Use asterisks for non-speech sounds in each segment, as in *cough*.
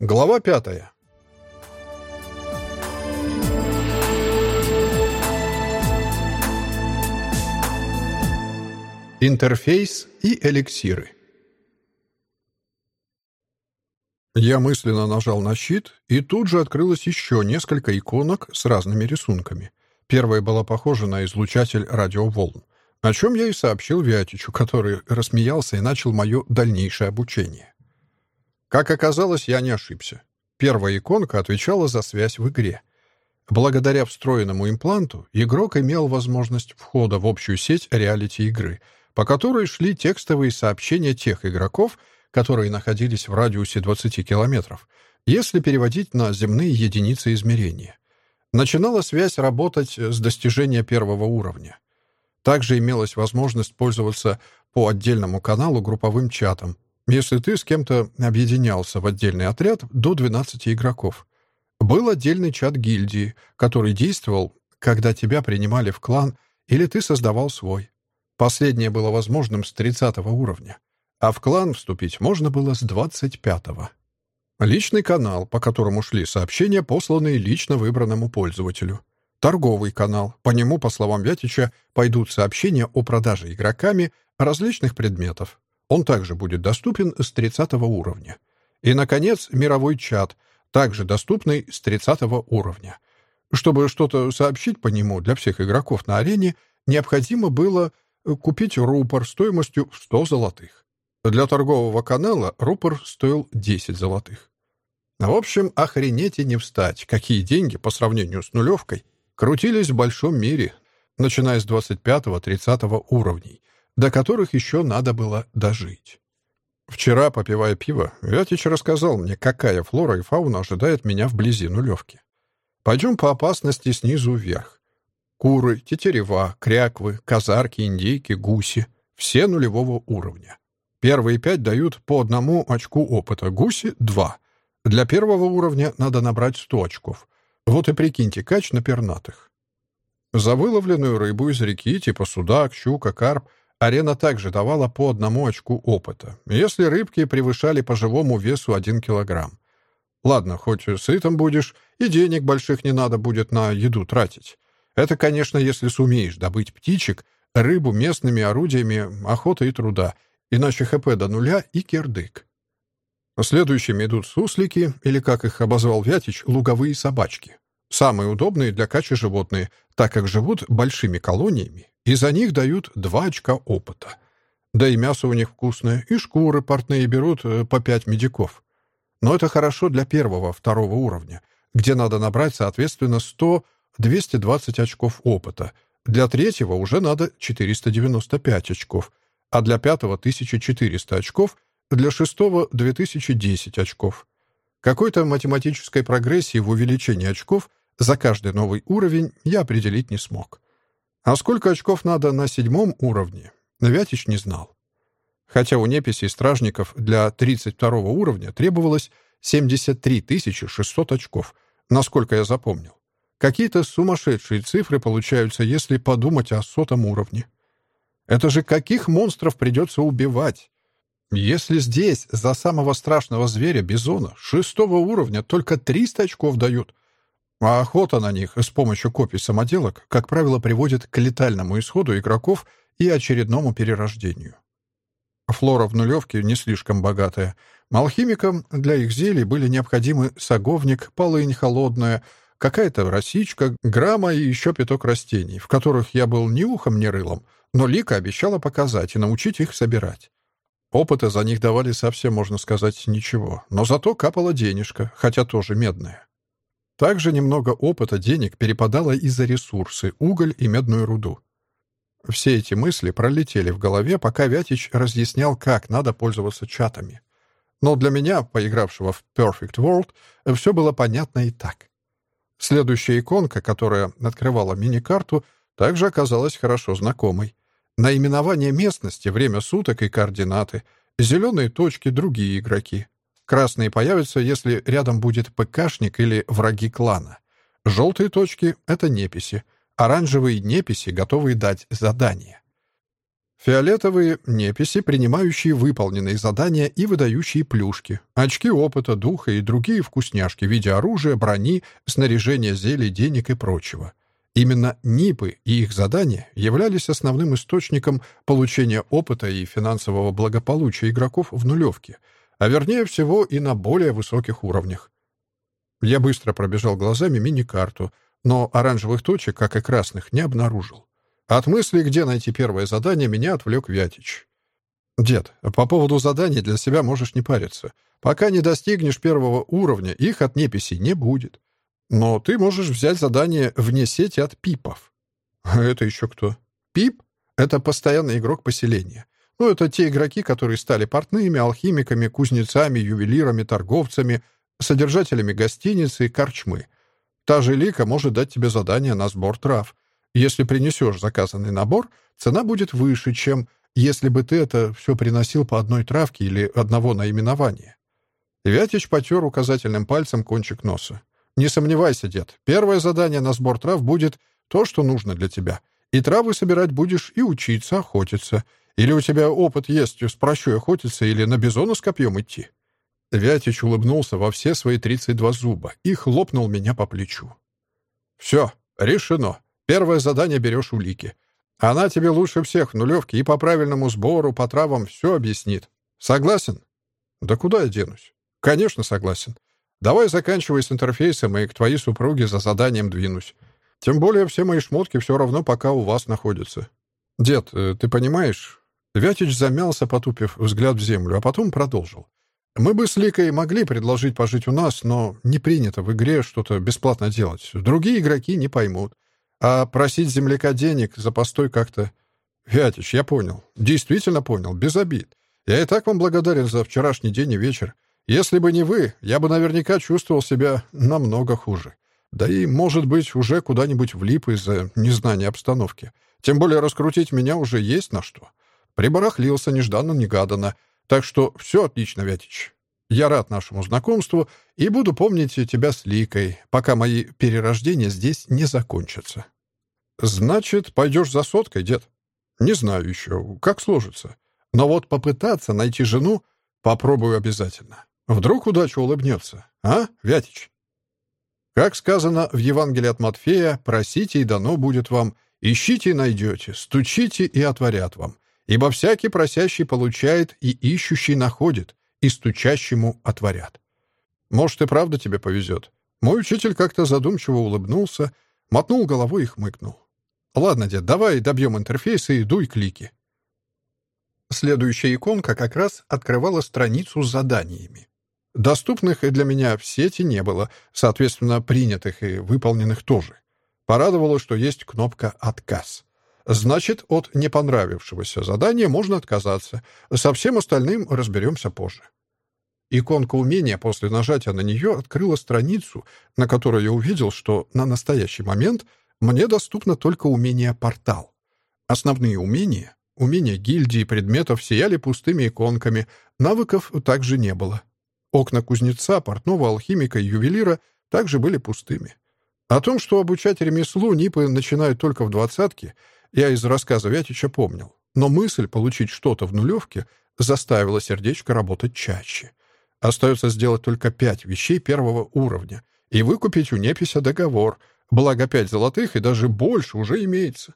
Глава пятая. Интерфейс и эликсиры. Я мысленно нажал на щит, и тут же открылось еще несколько иконок с разными рисунками. Первая была похожа на излучатель радиоволн, о чем я и сообщил Вятичу, который рассмеялся и начал мое дальнейшее обучение. Как оказалось, я не ошибся. Первая иконка отвечала за связь в игре. Благодаря встроенному импланту игрок имел возможность входа в общую сеть реалити-игры, по которой шли текстовые сообщения тех игроков, которые находились в радиусе 20 километров, если переводить на земные единицы измерения. Начинала связь работать с достижения первого уровня. Также имелась возможность пользоваться по отдельному каналу групповым чатом, если ты с кем-то объединялся в отдельный отряд до 12 игроков. Был отдельный чат гильдии, который действовал, когда тебя принимали в клан или ты создавал свой. Последнее было возможным с 30 уровня, а в клан вступить можно было с 25-го. Личный канал, по которому шли сообщения, посланные лично выбранному пользователю. Торговый канал. По нему, по словам Вятича, пойдут сообщения о продаже игроками различных предметов. Он также будет доступен с 30 уровня. И, наконец, мировой чат, также доступный с 30 уровня. Чтобы что-то сообщить по нему для всех игроков на арене, необходимо было купить рупор стоимостью в 100 золотых. Для торгового канала рупор стоил 10 золотых. В общем, охренеть и не встать, какие деньги по сравнению с нулевкой крутились в большом мире, начиная с 25-30 уровней, до которых еще надо было дожить. Вчера, попивая пиво, Вятич рассказал мне, какая флора и фауна ожидает меня вблизи нулевки. Пойдем по опасности снизу вверх. Куры, тетерева, кряквы, казарки, индейки, гуси — все нулевого уровня. Первые пять дают по одному очку опыта, гуси — два. Для первого уровня надо набрать сто очков. Вот и прикиньте, кач на пернатых. За выловленную рыбу из реки, типа судак, щука, карп, Арена также давала по одному очку опыта, если рыбки превышали по живому весу 1 килограмм. Ладно, хоть сытым будешь, и денег больших не надо будет на еду тратить. Это, конечно, если сумеешь добыть птичек, рыбу местными орудиями охоты и труда, иначе ХП до нуля и кирдык. Следующими идут суслики, или, как их обозвал Вятич, луговые собачки. Самые удобные для кача животные, так как живут большими колониями и за них дают два очка опыта. Да и мясо у них вкусное, и шкуры портные берут э, по пять медиков. Но это хорошо для первого, второго уровня, где надо набрать, соответственно, 100-220 очков опыта. Для третьего уже надо 495 очков, а для пятого — 1400 очков, для шестого — 2010 очков. Какой-то математической прогрессии в увеличении очков за каждый новый уровень я определить не смог. А сколько очков надо на седьмом уровне, Вятич не знал. Хотя у неписей стражников для 32 уровня требовалось 73 600 очков, насколько я запомнил. Какие-то сумасшедшие цифры получаются, если подумать о сотом уровне. Это же каких монстров придется убивать? Если здесь за самого страшного зверя, бизона, шестого уровня только 300 очков дают, а охота на них с помощью копий самоделок, как правило, приводит к летальному исходу игроков и очередному перерождению. Флора в нулевке не слишком богатая. Алхимикам для их зелий были необходимы саговник, полынь холодная, какая-то росичка, грамма и еще пяток растений, в которых я был ни ухом, ни рылом, но Лика обещала показать и научить их собирать. Опыта за них давали совсем, можно сказать, ничего, но зато капала денежка, хотя тоже медная. Также немного опыта денег перепадало и за ресурсы, уголь и медную руду. Все эти мысли пролетели в голове, пока Вятич разъяснял, как надо пользоваться чатами. Но для меня, поигравшего в Perfect World, все было понятно и так. Следующая иконка, которая открывала мини-карту, также оказалась хорошо знакомой. Наименование местности, время суток и координаты, зеленые точки — другие игроки. Красные появятся, если рядом будет ПКшник или враги клана. Желтые точки — это неписи. Оранжевые — неписи, готовые дать задание. Фиолетовые неписи, принимающие выполненные задания и выдающие плюшки, очки опыта, духа и другие вкусняшки в виде оружия, брони, снаряжения зелий, денег и прочего. Именно НИПы и их задания являлись основным источником получения опыта и финансового благополучия игроков в нулевке, а вернее всего и на более высоких уровнях. Я быстро пробежал глазами мини-карту, но оранжевых точек, как и красных, не обнаружил. От мысли, где найти первое задание, меня отвлек Вятич. «Дед, по поводу заданий для себя можешь не париться. Пока не достигнешь первого уровня, их от неписей не будет. Но ты можешь взять задание вне сети от пипов». «А *laughs* это еще кто?» «Пип — это постоянный игрок поселения. Ну, это те игроки, которые стали портными, алхимиками, кузнецами, ювелирами, торговцами, содержателями гостиницы и корчмы. Та же Лика может дать тебе задание на сбор трав — если принесешь заказанный набор, цена будет выше, чем если бы ты это все приносил по одной травке или одного наименования. Вятич потер указательным пальцем кончик носа. «Не сомневайся, дед, первое задание на сбор трав будет то, что нужно для тебя. И травы собирать будешь и учиться охотиться. Или у тебя опыт есть с прощой охотиться или на бизона с копьем идти?» Вятич улыбнулся во все свои тридцать два зуба и хлопнул меня по плечу. «Все, решено. Первое задание берешь у Лики. Она тебе лучше всех в нулевке и по правильному сбору, по травам все объяснит. Согласен? Да куда я денусь? Конечно, согласен. Давай заканчивай с интерфейсом и к твоей супруге за заданием двинусь. Тем более все мои шмотки все равно пока у вас находятся. Дед, э, ты понимаешь? Вятич замялся, потупив взгляд в землю, а потом продолжил. Мы бы с Ликой могли предложить пожить у нас, но не принято в игре что-то бесплатно делать. Другие игроки не поймут. А просить земляка денег за постой как-то... Вятич, я понял. Действительно понял. Без обид. Я и так вам благодарен за вчерашний день и вечер. Если бы не вы, я бы наверняка чувствовал себя намного хуже. Да и, может быть, уже куда-нибудь влип из-за незнания обстановки. Тем более раскрутить меня уже есть на что. Прибарахлился нежданно-негаданно. Так что все отлично, Вятич. Я рад нашему знакомству и буду помнить тебя с Ликой, пока мои перерождения здесь не закончатся. Значит, пойдешь за соткой, дед? Не знаю еще, как сложится. Но вот попытаться найти жену попробую обязательно. Вдруг удача улыбнется. А, Вятич? Как сказано в Евангелии от Матфея, просите и дано будет вам, ищите и найдете, стучите и отворят вам. Ибо всякий просящий получает, и ищущий находит, и стучащему отворят. Может, и правда тебе повезет. Мой учитель как-то задумчиво улыбнулся, мотнул головой и хмыкнул. Ладно, дед, давай добьем интерфейс и дуй клики. Следующая иконка как раз открывала страницу с заданиями. Доступных для меня в сети не было, соответственно, принятых и выполненных тоже. Порадовало, что есть кнопка «Отказ». Значит, от не понравившегося задания можно отказаться. Со всем остальным разберемся позже. Иконка умения после нажатия на нее открыла страницу, на которой я увидел, что на настоящий момент мне доступно только умение «Портал». Основные умения, умения гильдии предметов сияли пустыми иконками, навыков также не было. Окна кузнеца, портного, алхимика и ювелира также были пустыми. О том, что обучать ремеслу НИПы начинают только в двадцатке — я из рассказа Вятича помнил. Но мысль получить что-то в нулевке заставила сердечко работать чаще. Остается сделать только пять вещей первого уровня и выкупить у непися договор, благо пять золотых и даже больше уже имеется.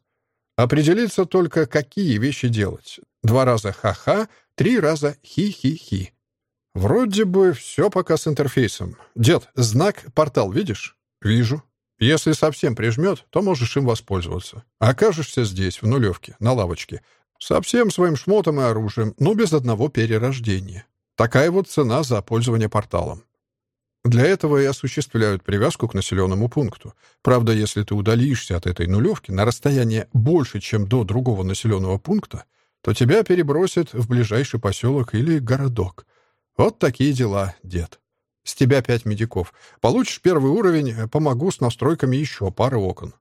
Определиться только, какие вещи делать. Два раза ха-ха, три раза хи-хи-хи. Вроде бы все пока с интерфейсом. Дед, знак «Портал» видишь? Вижу. Если совсем прижмет, то можешь им воспользоваться. Окажешься здесь, в нулевке, на лавочке, со всем своим шмотом и оружием, но без одного перерождения. Такая вот цена за пользование порталом. Для этого и осуществляют привязку к населенному пункту. Правда, если ты удалишься от этой нулевки на расстояние больше, чем до другого населенного пункта, то тебя перебросят в ближайший поселок или городок. Вот такие дела, дед. С тебя пять медиков. Получишь первый уровень, помогу с настройками еще пары окон.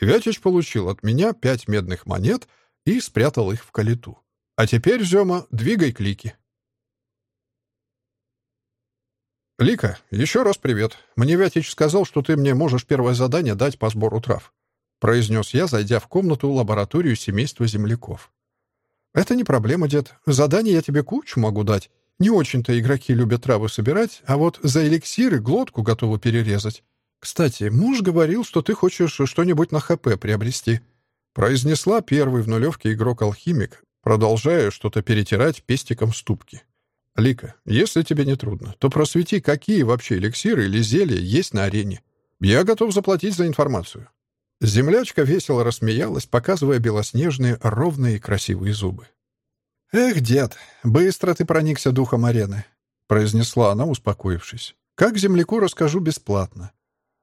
Вятич получил от меня пять медных монет и спрятал их в калиту. А теперь, Зема, двигай клики. «Лика, еще раз привет. Мне Вятич сказал, что ты мне можешь первое задание дать по сбору трав», произнес я, зайдя в комнату лабораторию семейства земляков. «Это не проблема, дед. Задание я тебе кучу могу дать. Не очень-то игроки любят травы собирать, а вот за эликсиры глотку готовы перерезать. Кстати, муж говорил, что ты хочешь что-нибудь на ХП приобрести». Произнесла первый в нулевке игрок-алхимик, продолжая что-то перетирать пестиком ступки. «Лика, если тебе не трудно, то просвети, какие вообще эликсиры или зелья есть на арене. Я готов заплатить за информацию». Землячка весело рассмеялась, показывая белоснежные, ровные и красивые зубы. «Эх, дед, быстро ты проникся духом арены», — произнесла она, успокоившись. «Как земляку расскажу бесплатно.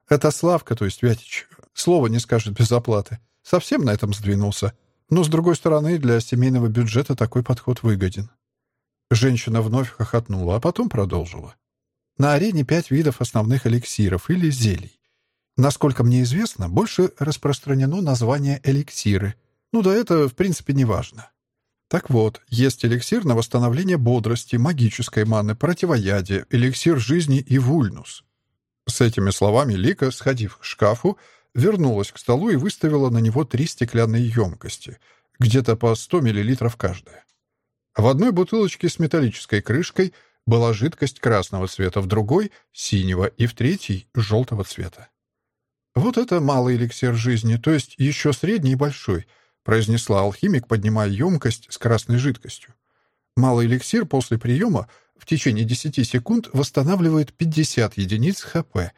Это Славка, то есть Вятич, слова не скажет без оплаты. Совсем на этом сдвинулся. Но, с другой стороны, для семейного бюджета такой подход выгоден». Женщина вновь хохотнула, а потом продолжила. «На арене пять видов основных эликсиров или зелий. Насколько мне известно, больше распространено название эликсиры. Ну да это, в принципе, не важно. Так вот, есть эликсир на восстановление бодрости, магической маны, противоядия, эликсир жизни и вульнус. С этими словами Лика, сходив к шкафу, вернулась к столу и выставила на него три стеклянные емкости, где-то по 100 мл каждая. В одной бутылочке с металлической крышкой была жидкость красного цвета, в другой — синего и в третьей — желтого цвета. «Вот это малый эликсир жизни, то есть еще средний и большой», произнесла алхимик, поднимая емкость с красной жидкостью. «Малый эликсир после приема в течение 10 секунд восстанавливает 50 единиц ХП.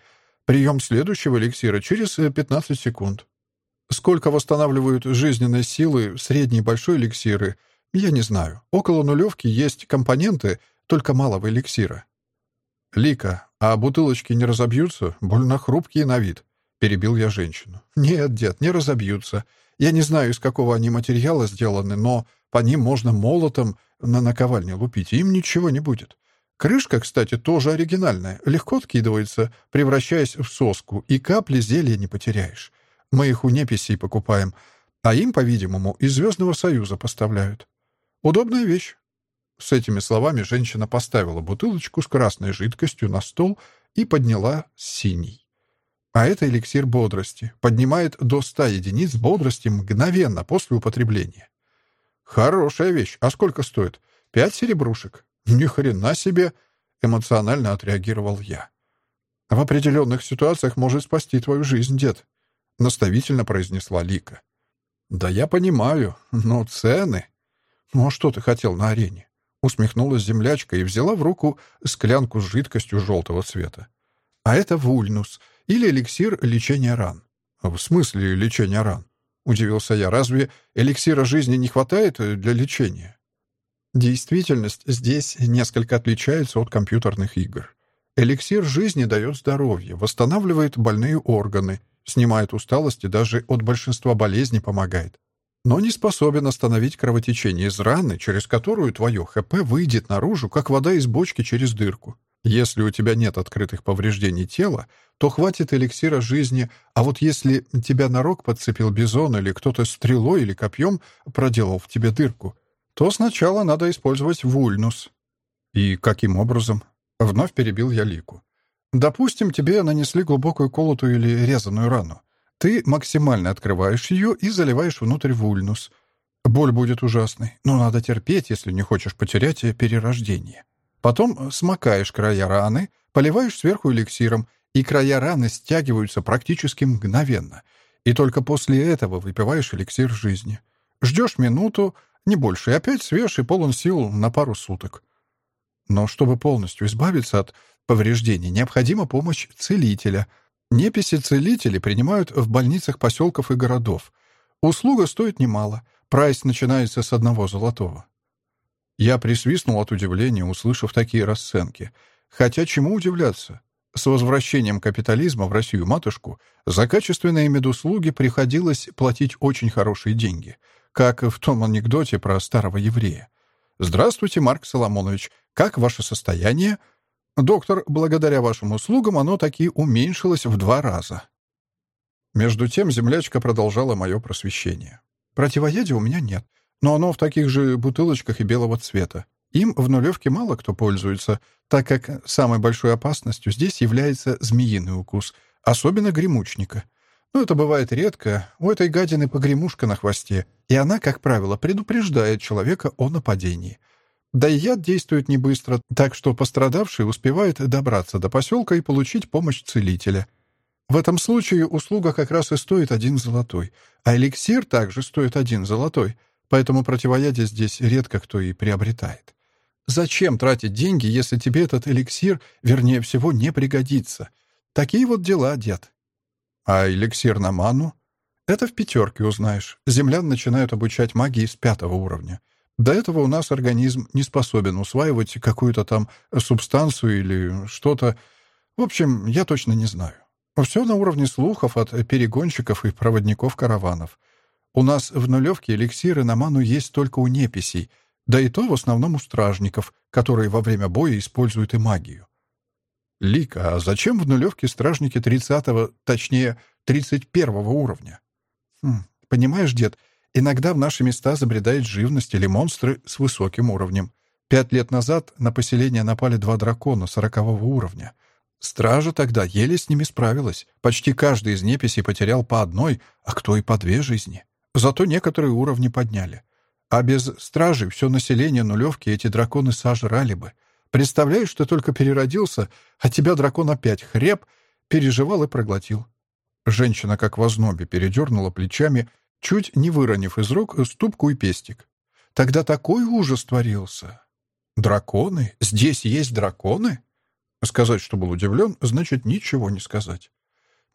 Прием следующего эликсира через 15 секунд. Сколько восстанавливают жизненные силы средние большой эликсиры, я не знаю. Около нулевки есть компоненты только малого эликсира. Лика, а бутылочки не разобьются? Больно хрупкие на вид. — перебил я женщину. «Нет, дед, не разобьются. Я не знаю, из какого они материала сделаны, но по ним можно молотом на наковальне лупить, им ничего не будет. Крышка, кстати, тоже оригинальная, легко откидывается, превращаясь в соску, и капли зелья не потеряешь. Мы их у неписей покупаем, а им, по-видимому, из Звездного Союза поставляют. Удобная вещь». С этими словами женщина поставила бутылочку с красной жидкостью на стол и подняла синий. А это эликсир бодрости. Поднимает до 100 единиц бодрости мгновенно после употребления. Хорошая вещь. А сколько стоит? Пять серебрушек. Ни хрена себе, эмоционально отреагировал я. В определенных ситуациях может спасти твою жизнь, дед, наставительно произнесла Лика. Да я понимаю, но цены... Ну а что ты хотел на арене? Усмехнулась землячка и взяла в руку склянку с жидкостью желтого цвета. А это вульнус — или эликсир лечения ран. В смысле лечения ран? Удивился я. Разве эликсира жизни не хватает для лечения? Действительность здесь несколько отличается от компьютерных игр. Эликсир жизни дает здоровье, восстанавливает больные органы, снимает усталость и даже от большинства болезней помогает. Но не способен остановить кровотечение из раны, через которую твое ХП выйдет наружу, как вода из бочки через дырку. Если у тебя нет открытых повреждений тела, то хватит эликсира жизни, а вот если тебя на рог подцепил бизон или кто-то стрелой или копьем проделал в тебе дырку, то сначала надо использовать вульнус. И каким образом? Вновь перебил я Лику. Допустим, тебе нанесли глубокую колотую или резаную рану. Ты максимально открываешь ее и заливаешь внутрь вульнус. Боль будет ужасной, но надо терпеть, если не хочешь потерять перерождение. Потом смакаешь края раны, поливаешь сверху эликсиром, и края раны стягиваются практически мгновенно. И только после этого выпиваешь эликсир жизни. Ждешь минуту, не больше, и опять свеж и полон сил на пару суток. Но чтобы полностью избавиться от повреждений, необходима помощь целителя. Неписи-целители принимают в больницах поселков и городов. Услуга стоит немало. Прайс начинается с одного золотого. Я присвистнул от удивления, услышав такие расценки. Хотя чему удивляться? С возвращением капитализма в Россию-матушку за качественные медуслуги приходилось платить очень хорошие деньги, как в том анекдоте про старого еврея. «Здравствуйте, Марк Соломонович. Как ваше состояние?» «Доктор, благодаря вашим услугам оно таки уменьшилось в два раза». Между тем землячка продолжала мое просвещение. «Противоядия у меня нет. Но оно в таких же бутылочках и белого цвета. Им в нулевке мало кто пользуется, так как самой большой опасностью здесь является змеиный укус, особенно гремучника. Но это бывает редко. У этой гадины погремушка на хвосте, и она, как правило, предупреждает человека о нападении. Да и яд действует не быстро, так что пострадавший успевает добраться до поселка и получить помощь целителя. В этом случае услуга как раз и стоит один золотой, а эликсир также стоит один золотой, поэтому противоядие здесь редко кто и приобретает. Зачем тратить деньги, если тебе этот эликсир, вернее всего, не пригодится? Такие вот дела, дед. А эликсир на ману? Это в пятерке узнаешь. Землян начинают обучать магии с пятого уровня. До этого у нас организм не способен усваивать какую-то там субстанцию или что-то. В общем, я точно не знаю. Все на уровне слухов от перегонщиков и проводников караванов. У нас в нулевке эликсиры на ману есть только у неписей, да и то в основном у стражников, которые во время боя используют и магию. Лика, а зачем в нулевке стражники 30-го, точнее, 31-го уровня? Хм, понимаешь, дед, иногда в наши места забредает живность или монстры с высоким уровнем. Пять лет назад на поселение напали два дракона 40 уровня. Стража тогда еле с ними справилась. Почти каждый из неписей потерял по одной, а кто и по две жизни. Зато некоторые уровни подняли. А без стражи все население нулевки эти драконы сожрали бы. Представляешь, что только переродился, а тебя дракон опять хреб, переживал и проглотил. Женщина, как в ознобе, передернула плечами, чуть не выронив из рук ступку и пестик. Тогда такой ужас творился. Драконы? Здесь есть драконы? Сказать, что был удивлен, значит ничего не сказать.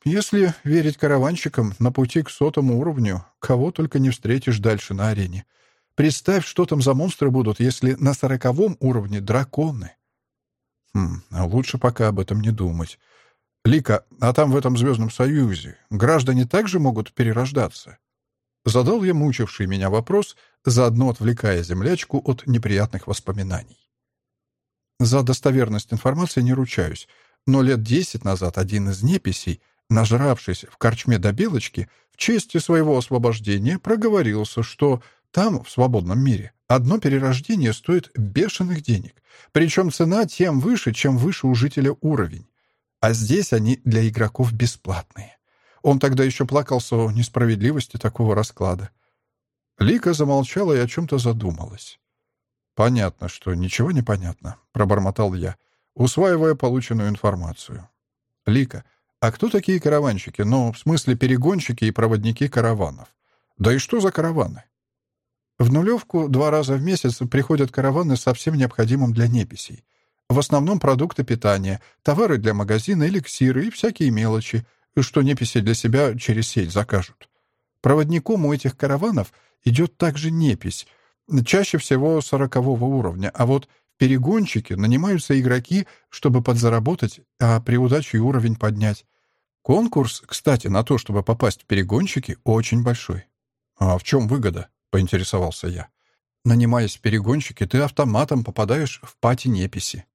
Если верить караванщикам, на пути к сотому уровню кого только не встретишь дальше на арене. Представь, что там за монстры будут, если на сороковом уровне драконы. Хм, а лучше пока об этом не думать. Лика, а там в этом Звездном Союзе граждане также могут перерождаться? Задал я мучивший меня вопрос, заодно отвлекая землячку от неприятных воспоминаний. За достоверность информации не ручаюсь, но лет десять назад один из неписей, нажравшись в корчме до белочки, в честь своего освобождения проговорился, что там, в свободном мире, одно перерождение стоит бешеных денег. Причем цена тем выше, чем выше у жителя уровень. А здесь они для игроков бесплатные. Он тогда еще плакался о несправедливости такого расклада. Лика замолчала и о чем-то задумалась. «Понятно, что ничего не понятно», — пробормотал я, усваивая полученную информацию. «Лика, а кто такие караванщики? Ну, в смысле перегонщики и проводники караванов. Да и что за караваны?» В нулевку два раза в месяц приходят караваны со всем необходимым для неписей. В основном продукты питания, товары для магазина, эликсиры и всякие мелочи, что неписи для себя через сеть закажут. Проводником у этих караванов идет также непись, чаще всего сорокового уровня, а вот в перегонщике нанимаются игроки, чтобы подзаработать, а при удаче уровень поднять. Конкурс, кстати, на то, чтобы попасть в перегонщики, очень большой. А в чем выгода? — поинтересовался я. «Нанимаясь в перегонщики, ты автоматом попадаешь в пати неписи.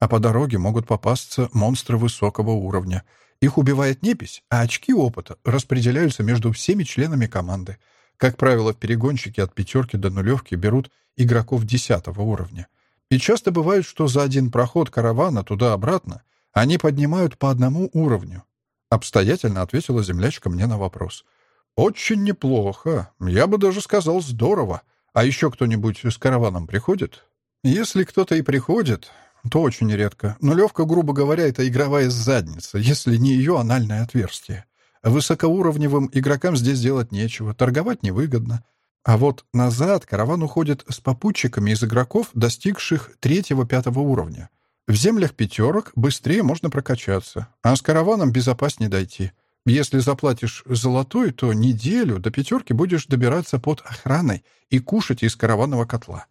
А по дороге могут попасться монстры высокого уровня. Их убивает непись, а очки опыта распределяются между всеми членами команды. Как правило, в перегонщики от пятерки до нулевки берут игроков десятого уровня. И часто бывает, что за один проход каравана туда-обратно они поднимают по одному уровню. Обстоятельно ответила землячка мне на вопрос — «Очень неплохо. Я бы даже сказал, здорово. А еще кто-нибудь с караваном приходит?» «Если кто-то и приходит, то очень редко. Нулевка, грубо говоря, это игровая задница, если не ее анальное отверстие. Высокоуровневым игрокам здесь делать нечего, торговать невыгодно. А вот назад караван уходит с попутчиками из игроков, достигших третьего-пятого уровня. В землях пятерок быстрее можно прокачаться, а с караваном безопаснее дойти. Если заплатишь золотой, то неделю до пятерки будешь добираться под охраной и кушать из караванного котла.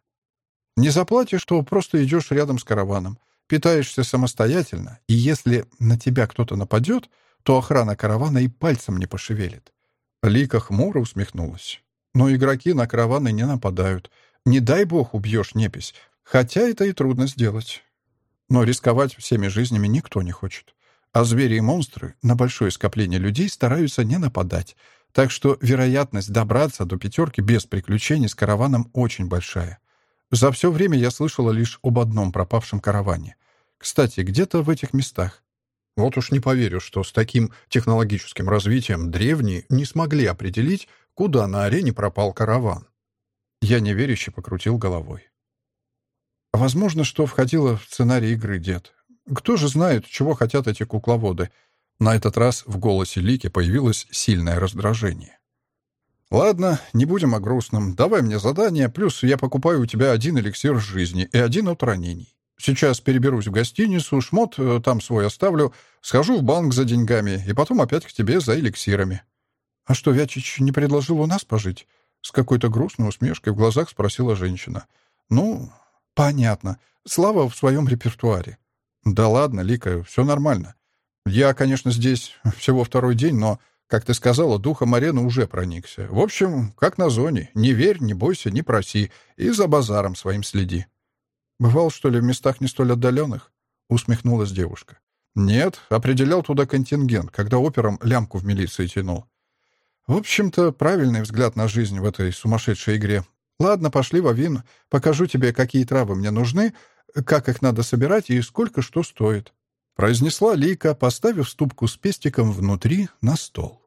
Не заплатишь, то просто идешь рядом с караваном, питаешься самостоятельно, и если на тебя кто-то нападет, то охрана каравана и пальцем не пошевелит. Лика хмуро усмехнулась. Но игроки на караваны не нападают. Не дай бог убьешь непись, хотя это и трудно сделать. Но рисковать всеми жизнями никто не хочет. А звери и монстры на большое скопление людей стараются не нападать, так что вероятность добраться до пятерки без приключений с караваном очень большая. За все время я слышала лишь об одном пропавшем караване. Кстати, где-то в этих местах. Вот уж не поверю, что с таким технологическим развитием древние не смогли определить, куда на арене пропал караван. Я неверяще покрутил головой. Возможно, что входило в сценарий игры, дед. Кто же знает, чего хотят эти кукловоды? На этот раз в голосе Лики появилось сильное раздражение. «Ладно, не будем о грустном. Давай мне задание, плюс я покупаю у тебя один эликсир жизни и один от ранений. Сейчас переберусь в гостиницу, шмот э, там свой оставлю, схожу в банк за деньгами и потом опять к тебе за эликсирами». «А что, Вячич не предложил у нас пожить?» С какой-то грустной усмешкой в глазах спросила женщина. «Ну, понятно. Слава в своем репертуаре». «Да ладно, Лика, все нормально. Я, конечно, здесь *laughs* всего второй день, но, как ты сказала, духом арены уже проникся. В общем, как на зоне. Не верь, не бойся, не проси. И за базаром своим следи». «Бывал, что ли, в местах не столь отдаленных?» — усмехнулась девушка. «Нет, определял туда контингент, когда опером лямку в милиции тянул. В общем-то, правильный взгляд на жизнь в этой сумасшедшей игре. Ладно, пошли, Вавин, покажу тебе, какие травы мне нужны, как их надо собирать и сколько что стоит», — произнесла Лика, поставив ступку с пестиком внутри на стол.